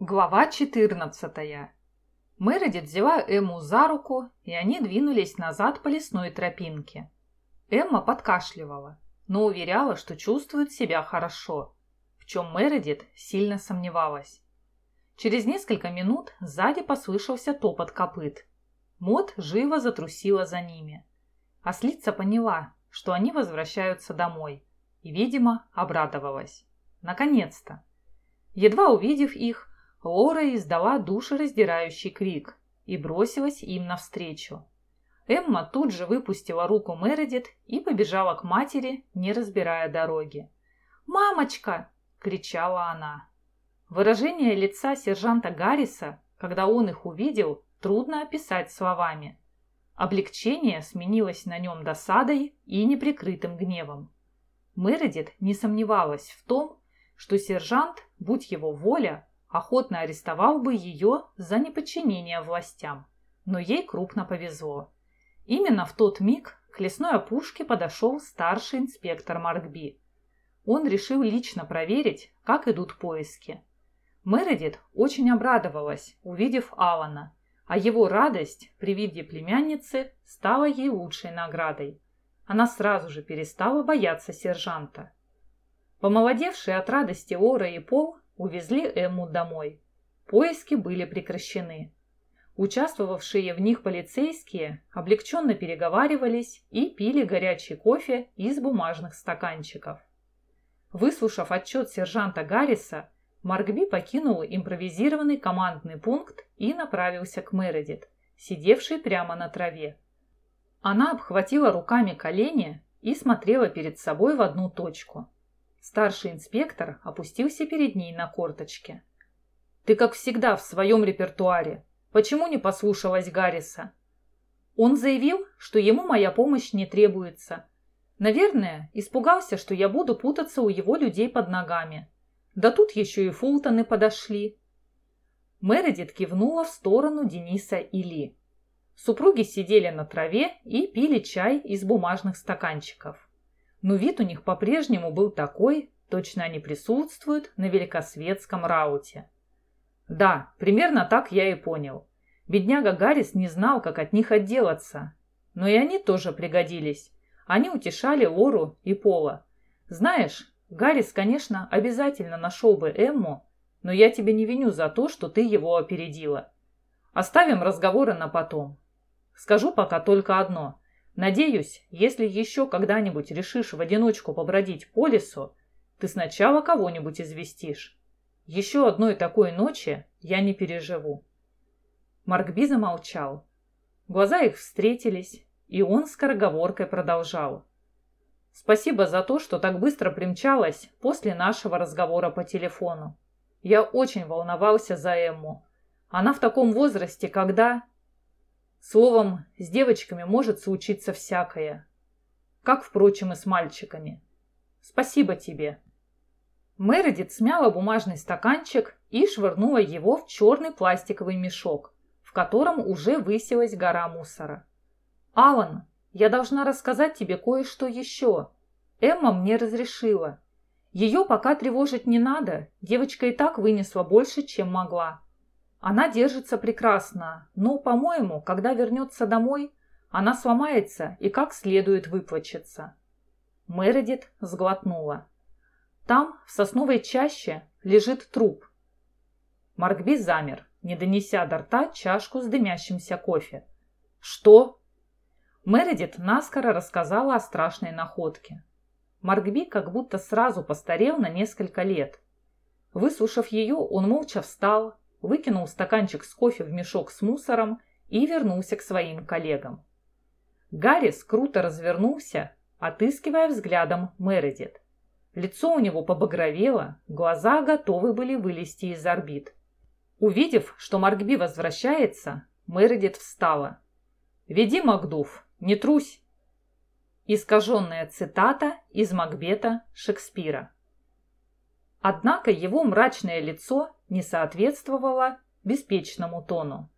Глава 14. Мередит взяла Эмму за руку, и они двинулись назад по лесной тропинке. Эмма подкашливала, но уверяла, что чувствует себя хорошо, в чем Мередит сильно сомневалась. Через несколько минут сзади послышался топот копыт. Мот живо затрусила за ними. Ослица поняла, что они возвращаются домой, и, видимо, обрадовалась. Наконец-то! Едва увидев их, Лора издала душераздирающий крик и бросилась им навстречу. Эмма тут же выпустила руку Мередит и побежала к матери, не разбирая дороги. «Мамочка!» – кричала она. Выражение лица сержанта Гарриса, когда он их увидел, трудно описать словами. Облегчение сменилось на нем досадой и неприкрытым гневом. Мередит не сомневалась в том, что сержант, будь его воля, охотно арестовал бы ее за неподчинение властям. Но ей крупно повезло. Именно в тот миг к лесной опушке подошел старший инспектор Маркби. Он решил лично проверить, как идут поиски. Мередит очень обрадовалась, увидев Алана, а его радость при виде племянницы стала ей лучшей наградой. Она сразу же перестала бояться сержанта. Помолодевшие от радости Ора и Пол увезли Эмму домой. Поиски были прекращены. Участвовавшие в них полицейские облегченно переговаривались и пили горячий кофе из бумажных стаканчиков. Выслушав отчет сержанта Гарриса, Маркби покинул импровизированный командный пункт и направился к Мередит, сидевшей прямо на траве. Она обхватила руками колени и смотрела перед собой в одну точку – Старший инспектор опустился перед ней на корточки. «Ты, как всегда, в своем репертуаре. Почему не послушалась Гарриса?» Он заявил, что ему моя помощь не требуется. Наверное, испугался, что я буду путаться у его людей под ногами. Да тут еще и Фултоны подошли. Мередит кивнула в сторону Дениса и Ли. Супруги сидели на траве и пили чай из бумажных стаканчиков но вид у них по-прежнему был такой, точно они присутствуют на великосветском рауте. Да, примерно так я и понял. Бедняга Гаррис не знал, как от них отделаться. Но и они тоже пригодились. Они утешали Лору и Пола. Знаешь, Гаррис, конечно, обязательно нашел бы Эмму, но я тебя не виню за то, что ты его опередила. Оставим разговоры на потом. Скажу пока только одно. Надеюсь, если еще когда-нибудь решишь в одиночку побродить по лесу, ты сначала кого-нибудь известишь. Еще одной такой ночи я не переживу. Маркби замолчал. Глаза их встретились, и он скороговоркой продолжал. Спасибо за то, что так быстро примчалась после нашего разговора по телефону. Я очень волновался за Эмму. Она в таком возрасте, когда... Словом, с девочками может случиться всякое. Как, впрочем, и с мальчиками. Спасибо тебе. Мередит смяла бумажный стаканчик и швырнула его в черный пластиковый мешок, в котором уже высилась гора мусора. «Алан, я должна рассказать тебе кое-что еще. Эмма мне разрешила. Ее пока тревожить не надо, девочка и так вынесла больше, чем могла. Она держится прекрасно, но, по-моему, когда вернется домой, она сломается и как следует выплачется. Мередит сглотнула. Там, в сосновой чаще, лежит труп. Маркби замер, не донеся до рта чашку с дымящимся кофе. «Что?» Мередит наскоро рассказала о страшной находке. Маркби как будто сразу постарел на несколько лет. Выслушав ее, он молча встал, выкинул стаканчик с кофе в мешок с мусором и вернулся к своим коллегам. Гаррис круто развернулся, отыскивая взглядом Мередит. Лицо у него побагровело, глаза готовы были вылезти из орбит. Увидев, что Маркби возвращается, Мередит встала. «Веди, Макдув, не трусь!» Искаженная цитата из Макбета Шекспира. Однако его мрачное лицо не соответствовало беспечному тону.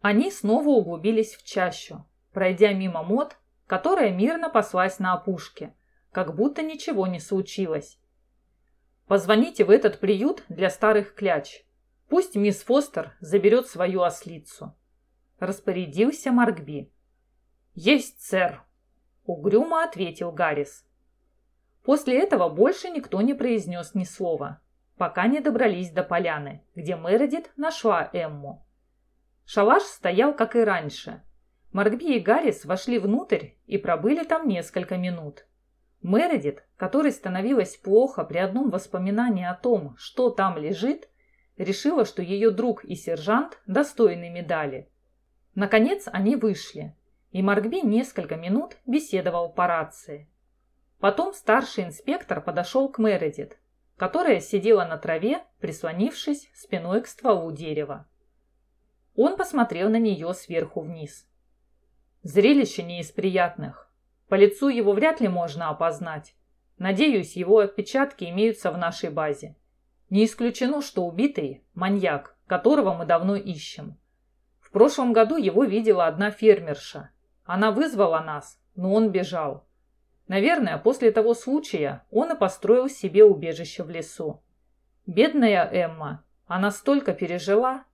Они снова углубились в чащу, пройдя мимо мод, которая мирно паслась на опушке, как будто ничего не случилось. «Позвоните в этот приют для старых кляч. Пусть мисс Фостер заберет свою ослицу. Распорядился Маркби. Есть, сэр. Угрюмо ответил Гаррис. После этого больше никто не произнес ни слова, пока не добрались до поляны, где Мередит нашла Эмму. Шалаш стоял, как и раньше. Маркби и Гаррис вошли внутрь и пробыли там несколько минут. Мередит, которой становилось плохо при одном воспоминании о том, что там лежит, решила, что ее друг и сержант достойны медали. Наконец они вышли, и Маркби несколько минут беседовал по рации. Потом старший инспектор подошел к Мередит, которая сидела на траве, прислонившись спиной к стволу дерева. Он посмотрел на нее сверху вниз. Зрелище не из приятных. По лицу его вряд ли можно опознать. Надеюсь, его отпечатки имеются в нашей базе. Не исключено, что убитый – маньяк, которого мы давно ищем. В прошлом году его видела одна фермерша. Она вызвала нас, но он бежал. Наверное, после того случая он и построил себе убежище в лесу. Бедная Эмма, она столько пережила,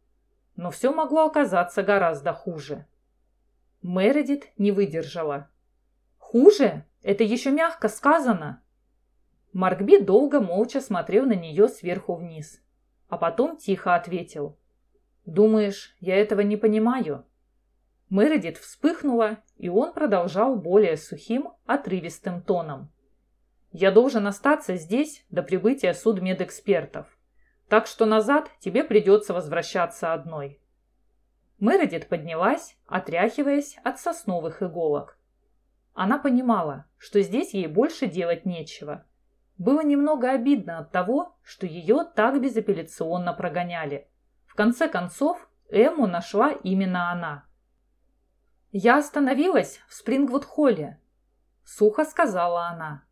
но все могло оказаться гораздо хуже. Мередит не выдержала. «Хуже? Это еще мягко сказано!» Маркби долго молча смотрел на нее сверху вниз, а потом тихо ответил. «Думаешь, я этого не понимаю?» Мередит вспыхнула, и он продолжал более сухим, отрывистым тоном. «Я должен остаться здесь до прибытия судмедэкспертов, так что назад тебе придется возвращаться одной». Мередит поднялась, отряхиваясь от сосновых иголок. Она понимала, что здесь ей больше делать нечего. Было немного обидно от того, что ее так безапелляционно прогоняли. В конце концов, Эму нашла именно она – «Я остановилась в Спрингвуд-холле», — сухо сказала она.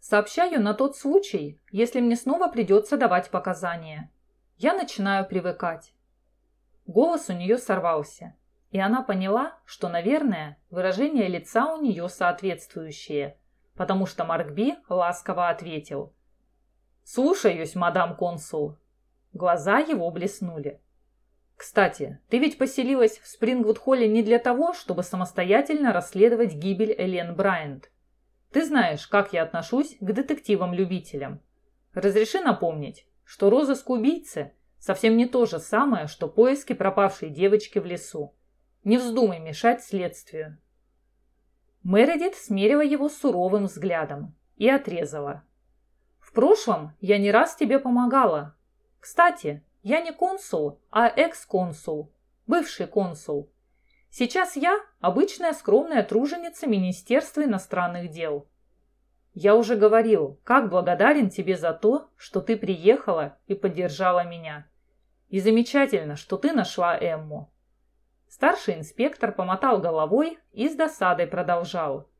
«Сообщаю на тот случай, если мне снова придется давать показания. Я начинаю привыкать». Голос у нее сорвался, и она поняла, что, наверное, выражение лица у нее соответствующее, потому что Маркби ласково ответил. «Слушаюсь, мадам консул». Глаза его блеснули. Кстати, ты ведь поселилась в Спрингвуд-холле не для того, чтобы самостоятельно расследовать гибель Элен Брайант. Ты знаешь, как я отношусь к детективам-любителям. Разреши напомнить, что розыск убийцы совсем не то же самое, что поиски пропавшей девочки в лесу. Не вздумай мешать следствию. Мередит смерила его суровым взглядом и отрезала. «В прошлом я не раз тебе помогала. Кстати, я не консул, а экс-консул, бывший консул. Сейчас я обычная скромная труженица Министерства иностранных дел. Я уже говорил, как благодарен тебе за то, что ты приехала и поддержала меня. И замечательно, что ты нашла Эмму. Старший инспектор помотал головой и с досадой продолжал.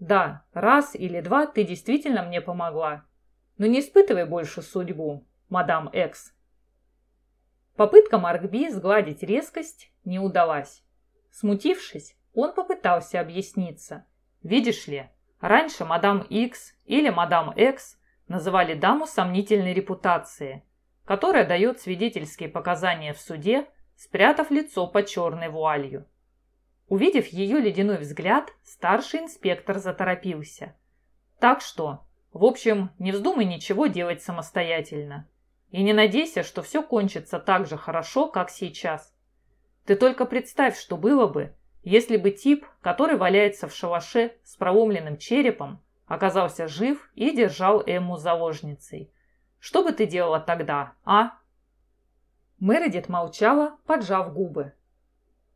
Да, раз или два ты действительно мне помогла. Но не испытывай больше судьбу, мадам Экс. Попытка Маркби сгладить резкость не удалась. Смутившись, он попытался объясниться. Видишь ли, раньше мадам Икс или мадам Экс называли даму сомнительной репутации, которая дает свидетельские показания в суде, спрятав лицо под черной вуалью. Увидев ее ледяной взгляд, старший инспектор заторопился. Так что, в общем, не вздумай ничего делать самостоятельно. И не надейся, что все кончится так же хорошо, как сейчас. Ты только представь, что было бы, если бы тип, который валяется в шалаше с проломленным черепом, оказался жив и держал Эмму заложницей. Что бы ты делала тогда, а? Мередит молчала, поджав губы.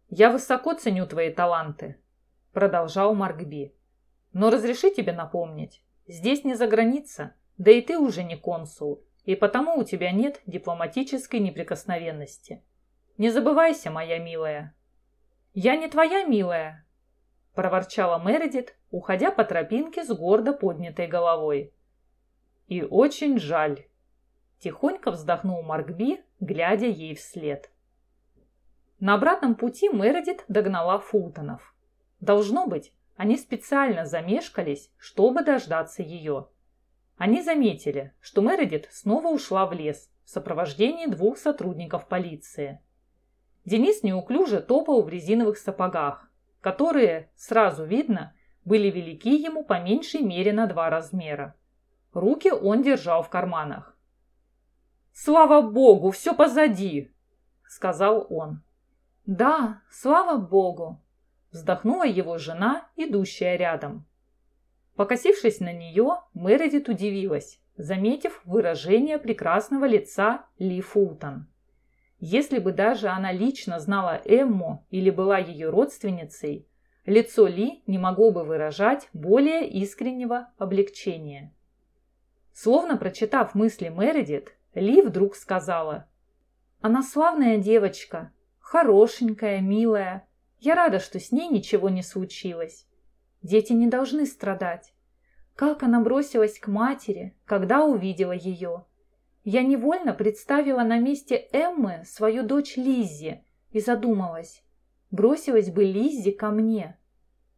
«Я высоко ценю твои таланты», — продолжал Маркби. «Но разреши тебе напомнить, здесь не за граница, да и ты уже не консул, и потому у тебя нет дипломатической неприкосновенности. Не забывайся, моя милая». «Я не твоя милая», – проворчала Мередит, уходя по тропинке с гордо поднятой головой. «И очень жаль», – тихонько вздохнул Маркби, глядя ей вслед. На обратном пути Мередит догнала Фултонов. Должно быть, они специально замешкались, чтобы дождаться ее. Они заметили, что Мередит снова ушла в лес, в сопровождении двух сотрудников полиции. Денис неуклюже топал в резиновых сапогах, которые, сразу видно, были велики ему по меньшей мере на два размера. Руки он держал в карманах. «Слава богу, все позади!» — сказал он. «Да, слава богу!» — вздохнула его жена, идущая рядом. Покосившись на нее, Мередит удивилась, заметив выражение прекрасного лица Ли Фултон. Если бы даже она лично знала Эмму или была ее родственницей, лицо Ли не могло бы выражать более искреннего облегчения. Словно прочитав мысли Мередит, Ли вдруг сказала «Она славная девочка, хорошенькая, милая. Я рада, что с ней ничего не случилось. Дети не должны страдать. Как она бросилась к матери, когда увидела ее. Я невольно представила на месте Эммы свою дочь Лиззи и задумалась, бросилась бы Лиззи ко мне.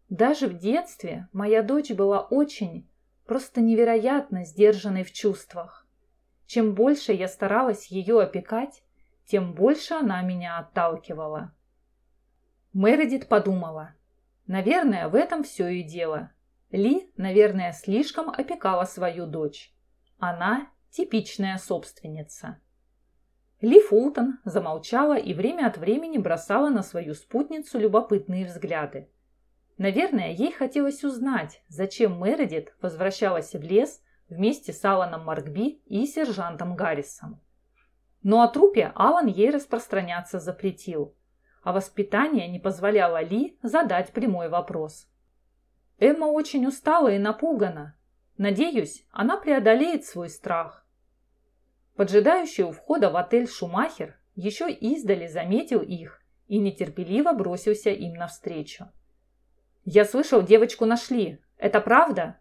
Даже в детстве моя дочь была очень, просто невероятно сдержанной в чувствах. Чем больше я старалась ее опекать, тем больше она меня отталкивала. Мередит подумала, наверное, в этом все и дело. Ли, наверное, слишком опекала свою дочь. Она типичная собственница. Ли Фултон замолчала и время от времени бросала на свою спутницу любопытные взгляды. Наверное, ей хотелось узнать, зачем Мередит возвращалась в лес вместе с Аланом Маркби и сержантом Гаррисом. Но о трупе Алан ей распространяться запретил, а воспитание не позволяло Ли задать прямой вопрос. Эмма очень устала и напугана. Надеюсь, она преодолеет свой страх. Поджидающий у входа в отель Шумахер еще издали заметил их и нетерпеливо бросился им навстречу. «Я слышал, девочку нашли. Это правда?»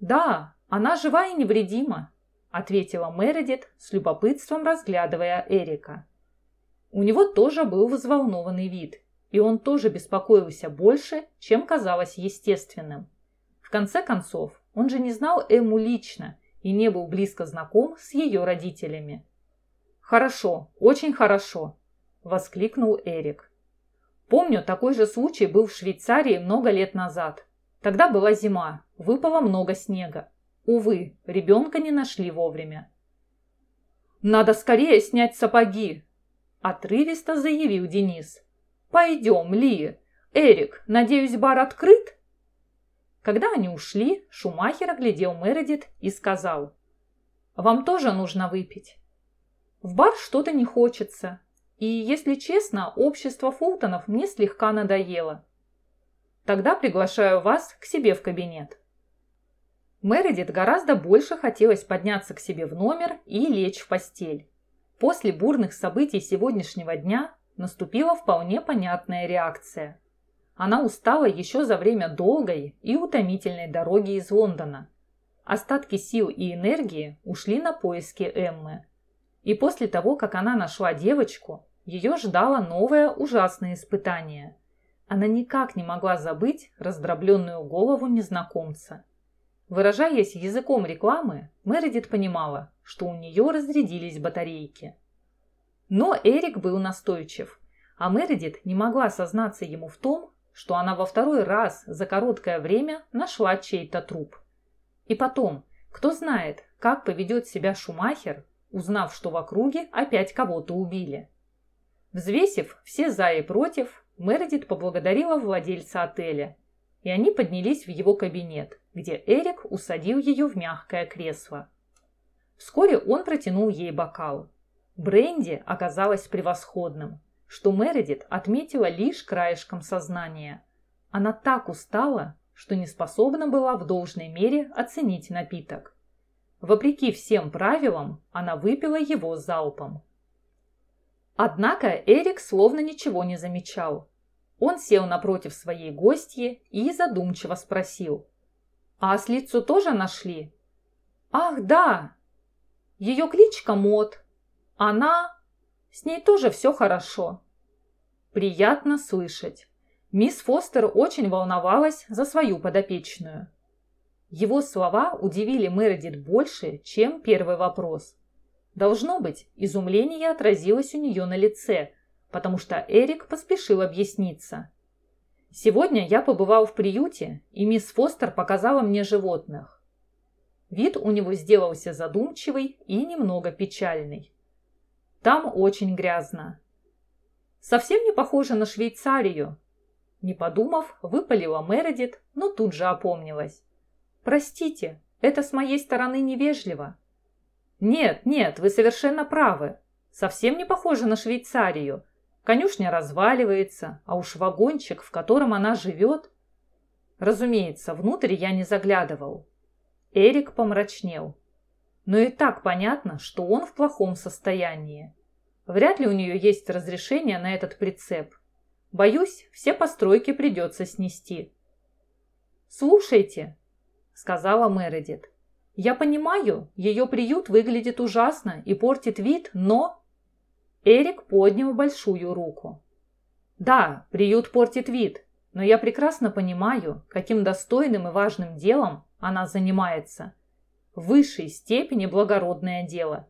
«Да, она жива и невредима», — ответила Мередит с любопытством разглядывая Эрика. У него тоже был взволнованный вид, и он тоже беспокоился больше, чем казалось естественным. В конце концов, он же не знал Эму лично и не был близко знаком с ее родителями. «Хорошо, очень хорошо», – воскликнул Эрик. «Помню, такой же случай был в Швейцарии много лет назад. Тогда была зима, выпало много снега. Увы, ребенка не нашли вовремя». «Надо скорее снять сапоги!» – отрывисто заявил Денис. «Пойдем, Ли. Эрик, надеюсь, бар открыт?» Когда они ушли, Шумахер оглядел Мередит и сказал. «Вам тоже нужно выпить. В бар что-то не хочется. И, если честно, общество Фултонов мне слегка надоело. Тогда приглашаю вас к себе в кабинет». Мередит гораздо больше хотелось подняться к себе в номер и лечь в постель. После бурных событий сегодняшнего дня наступила вполне понятная реакция. Она устала еще за время долгой и утомительной дороги из Лондона. Остатки сил и энергии ушли на поиски Эммы. И после того, как она нашла девочку, ее ждало новое ужасное испытание. Она никак не могла забыть раздробленную голову незнакомца. Выражаясь языком рекламы, Мередит понимала, что у нее разрядились батарейки. Но Эрик был настойчив, а Мередит не могла сознаться ему в том, что она во второй раз за короткое время нашла чей-то труп. И потом, кто знает, как поведет себя Шумахер, узнав, что в округе опять кого-то убили. Взвесив все за и против, Мередит поблагодарила владельца отеля, и они поднялись в его кабинет, где Эрик усадил ее в мягкое кресло. Вскоре он протянул ей бокал. Бренди оказалось превосходным, что Мередит отметила лишь краешком сознания. Она так устала, что не способна была в должной мере оценить напиток. Вопреки всем правилам, она выпила его залпом. Однако Эрик словно ничего не замечал. Он сел напротив своей гостьи и задумчиво спросил. «А ослицу тоже нашли?» «Ах, да! Ее кличка Мот, она... С ней тоже все хорошо. Приятно слышать. Мисс Фостер очень волновалась за свою подопечную. Его слова удивили Мередит больше, чем первый вопрос. Должно быть, изумление отразилось у нее на лице, потому что Эрик поспешил объясниться. Сегодня я побывал в приюте, и мисс Фостер показала мне животных. Вид у него сделался задумчивый и немного печальный. Там очень грязно. Совсем не похоже на Швейцарию. Не подумав, выпалила Мередит, но тут же опомнилась. «Простите, это с моей стороны невежливо». «Нет, нет, вы совершенно правы. Совсем не похоже на Швейцарию. Конюшня разваливается, а уж вагончик, в котором она живет...» Разумеется, внутрь я не заглядывал. Эрик помрачнел. Но и так понятно, что он в плохом состоянии. Вряд ли у нее есть разрешение на этот прицеп. Боюсь, все постройки придется снести. «Слушайте», — сказала Мередит, — «я понимаю, ее приют выглядит ужасно и портит вид, но...» Эрик поднял большую руку. «Да, приют портит вид, но я прекрасно понимаю, каким достойным и важным делом она занимается. В высшей степени благородное дело.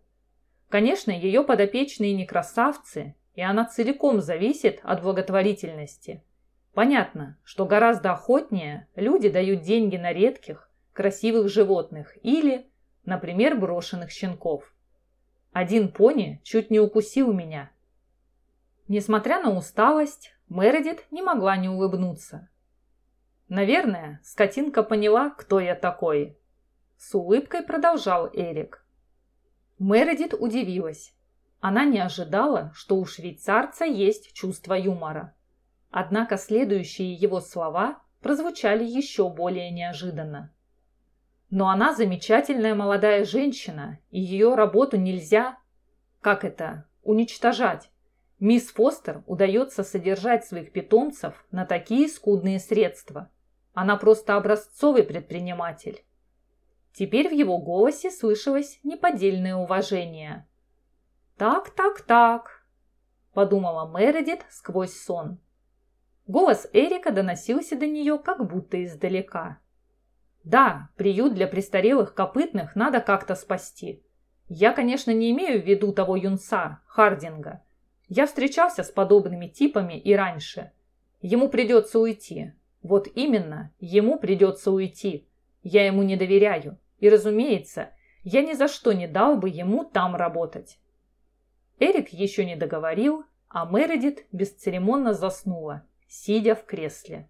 Конечно, ее подопечные не красавцы, и она целиком зависит от благотворительности. Понятно, что гораздо охотнее люди дают деньги на редких, красивых животных или, например, брошенных щенков. Один пони чуть не укусил меня. Несмотря на усталость, Мередит не могла не улыбнуться. Наверное, скотинка поняла, кто я такой. С улыбкой продолжал Эрик. Мередит удивилась. Она не ожидала, что у швейцарца есть чувство юмора. Однако следующие его слова прозвучали еще более неожиданно. Но она замечательная молодая женщина, и ее работу нельзя, как это, уничтожать. Мисс Фостер удается содержать своих питомцев на такие скудные средства. Она просто образцовый предприниматель. Теперь в его голосе слышалось неподдельное уважение. «Так, так, так», – подумала Мередит сквозь сон. Голос Эрика доносился до нее как будто издалека. «Да, приют для престарелых копытных надо как-то спасти. Я, конечно, не имею в виду того юнца, Хардинга. Я встречался с подобными типами и раньше. Ему придется уйти. Вот именно, ему придется уйти. Я ему не доверяю. И, разумеется, я ни за что не дал бы ему там работать. Эрик еще не договорил, а Мередит бесцеремонно заснула, сидя в кресле.